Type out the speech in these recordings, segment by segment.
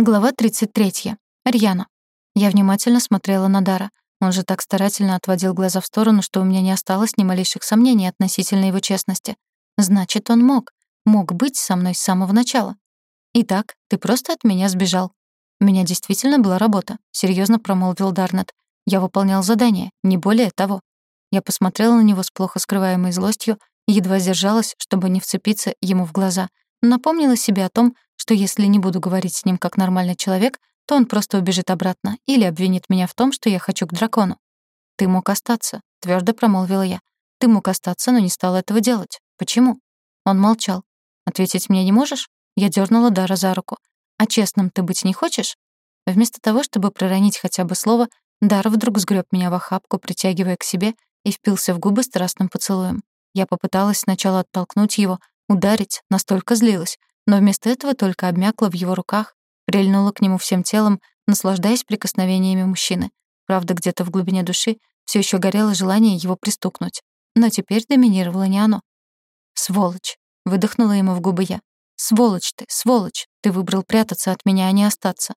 Глава 33. Рьяна. Я внимательно смотрела на Дара. Он же так старательно отводил глаза в сторону, что у меня не осталось ни малейших сомнений относительно его честности. Значит, он мог. Мог быть со мной с самого начала. «Итак, ты просто от меня сбежал». «У меня действительно была работа», — серьезно промолвил Дарнет. «Я выполнял задание, не более того». Я посмотрела на него с плохо скрываемой злостью и едва сдержалась, чтобы не вцепиться ему в глаза. Напомнила себе о том, что если не буду говорить с ним как нормальный человек, то он просто убежит обратно или обвинит меня в том, что я хочу к дракону. «Ты мог остаться», — твердо промолвила я. «Ты мог остаться, но не стал этого делать. Почему?» Он молчал. «Ответить мне не можешь?» Я дернула Дара за руку. «А честным ты быть не хочешь?» Вместо того, чтобы проронить хотя бы слово, Дар вдруг сгреб меня в охапку, притягивая к себе, и впился в губы страстным поцелуем. Я попыталась сначала оттолкнуть его, ударить, настолько злилась, но вместо этого только обмякла в его руках, прильнула к нему всем телом, наслаждаясь прикосновениями мужчины. Правда, где-то в глубине души все еще горело желание его пристукнуть. Но теперь доминировало не оно. «Сволочь!» — выдохнула ему в губы я. «Сволочь ты, сволочь! Ты выбрал прятаться от меня, а не остаться.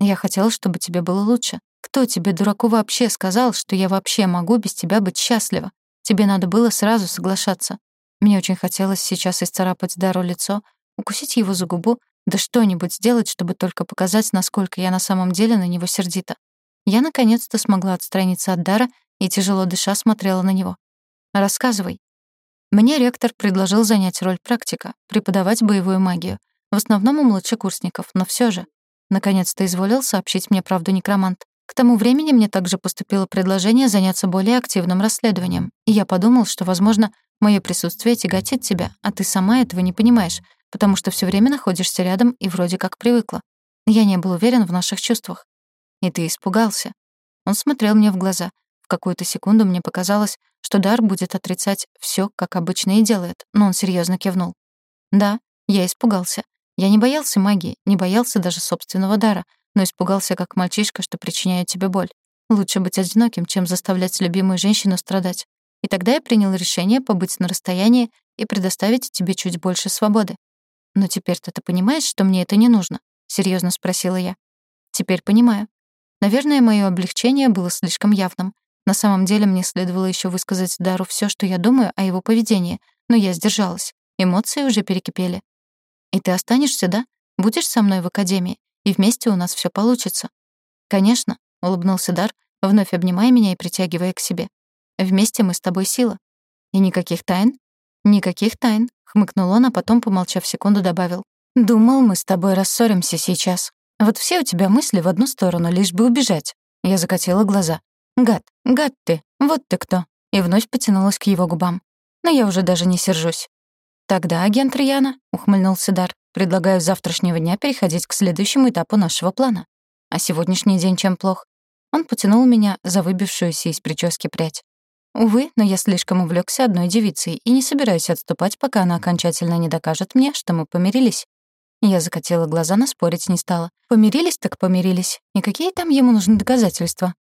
Я хотела, чтобы тебе было лучше. Кто тебе, дураку, вообще сказал, что я вообще могу без тебя быть счастлива? Тебе надо было сразу соглашаться. Мне очень хотелось сейчас исцарапать Дару лицо, укусить его за губу, да что-нибудь сделать, чтобы только показать, насколько я на самом деле на него сердита. Я наконец-то смогла отстраниться от Дара и, тяжело дыша, смотрела на него. «Рассказывай». Мне ректор предложил занять роль практика, преподавать боевую магию. В основном у младшекурсников, но все же. Наконец-то изволил сообщить мне правду некромант. К тому времени мне также поступило предложение заняться более активным расследованием, и я подумал, что, возможно, мое присутствие тяготит тебя, а ты сама этого не понимаешь, потому что все время находишься рядом и вроде как привыкла. Я не был уверен в наших чувствах. И ты испугался. Он смотрел мне в глаза. В какую-то секунду мне показалось, что Дар будет отрицать все, как обычно и делает, но он серьезно кивнул. Да, я испугался. Я не боялся магии, не боялся даже собственного дара, но испугался как мальчишка, что причиняет тебе боль. Лучше быть одиноким, чем заставлять любимую женщину страдать. И тогда я принял решение побыть на расстоянии и предоставить тебе чуть больше свободы. «Но теперь-то ты понимаешь, что мне это не нужно?» — серьезно спросила я. «Теперь понимаю. Наверное, мое облегчение было слишком явным. На самом деле мне следовало еще высказать Дару все, что я думаю о его поведении, но я сдержалась. Эмоции уже перекипели. «И ты останешься, да? Будешь со мной в академии, и вместе у нас все получится». «Конечно», — улыбнулся Дар, вновь обнимая меня и притягивая к себе. «Вместе мы с тобой сила». «И никаких тайн?» «Никаких тайн», — хмыкнул он, а потом, помолчав секунду, добавил. «Думал, мы с тобой рассоримся сейчас. Вот все у тебя мысли в одну сторону, лишь бы убежать». Я закатила глаза. «Гад, гад ты, вот ты кто!» И вновь потянулась к его губам. Но я уже даже не сержусь. «Тогда, агент Рьяна», — ухмыльнулся Дар, «предлагаю с завтрашнего дня переходить к следующему этапу нашего плана. А сегодняшний день чем плох?» Он потянул меня за выбившуюся из прически прядь. Увы, но я слишком увлекся одной девицей и не собираюсь отступать, пока она окончательно не докажет мне, что мы помирились. Я закатила глаза, но спорить не стала. Помирились так помирились. И какие там ему нужны доказательства?